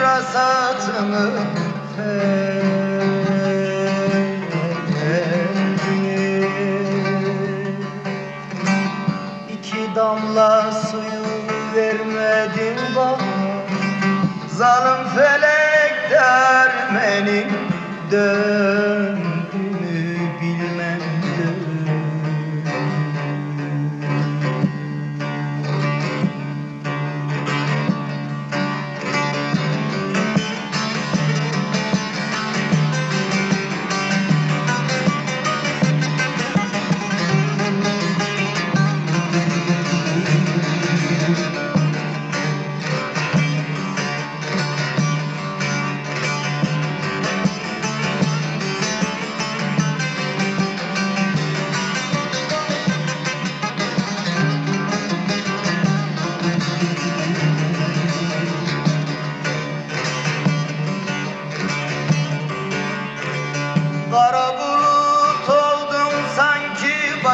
hasatını verdim İki damla suyu vermedin bana. Zalim felek dermenin döndüğünü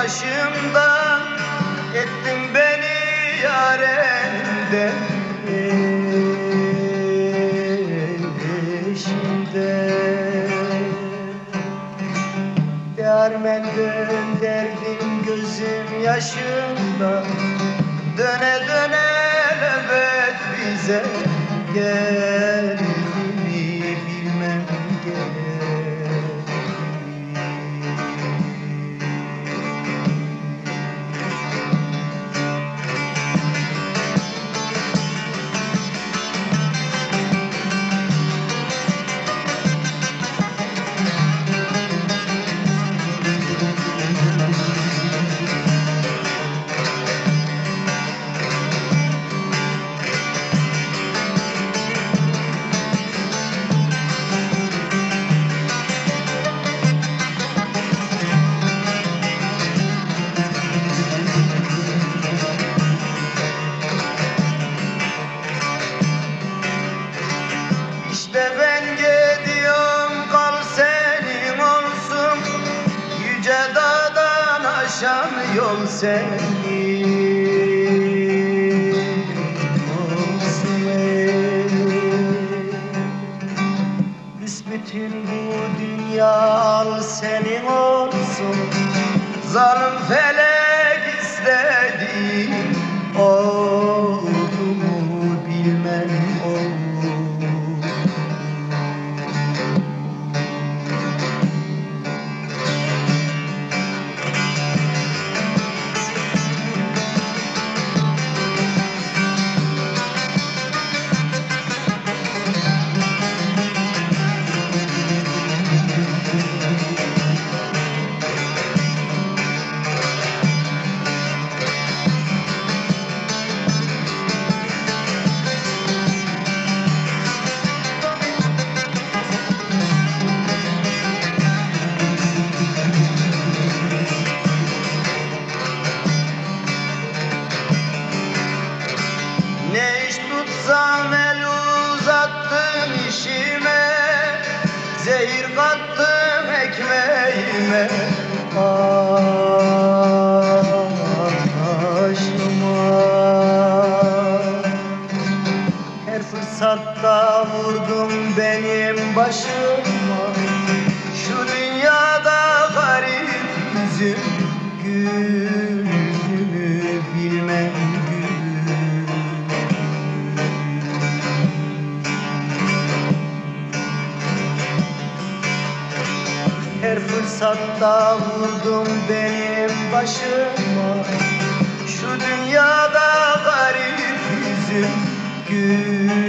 sanki başımda Ettin beni yarende Eşimde Dermen dön derdim gözüm yaşımda Döne döne lebet bize Geldi İşte ben gidiyorum kal senin olsun. Yüce dağdan aşan yol senin. Büsbütün bu dünya senin olsun. Zalim felek istedi Oldu mu bilmem Zehir kattım ekmeğime. Aşıma Her fırsatta vurdum benim başıma. Şu dünyada garip yüzüm Gülümü Her fırsatta vurdum benim başıma. Şu dünyada garip yüzüm gül